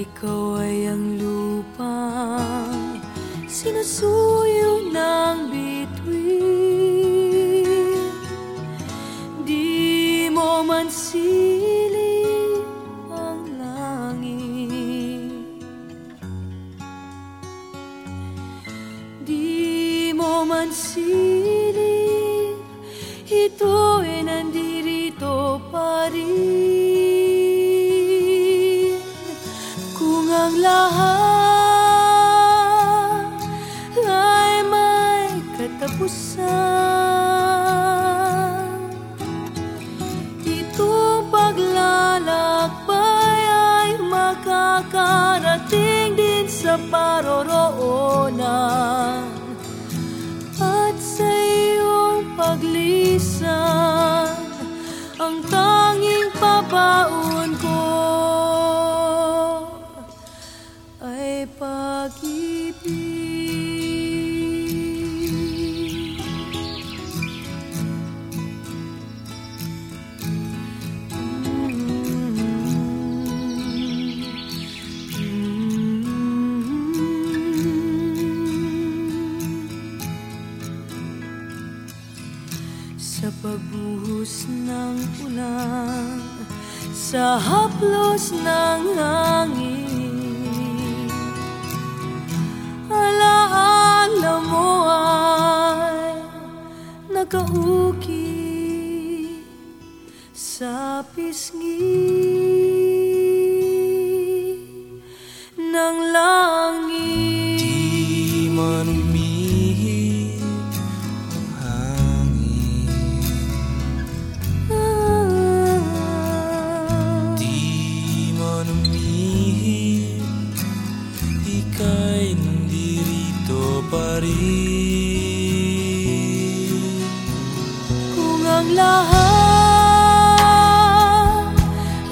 ikaw ay ang lupang sinusuyo ng bituin. Di mo man siling ang langit. Di mo man siling ito ay katapusan Itong paglalakbay ay makakarating din sa paroroonan pagbuhos ng ulan Sa haplos ng hangin Alaala mo ay nakauki sa pisngi ng langit. đừng lo hết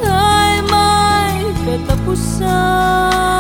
ngày mai sao?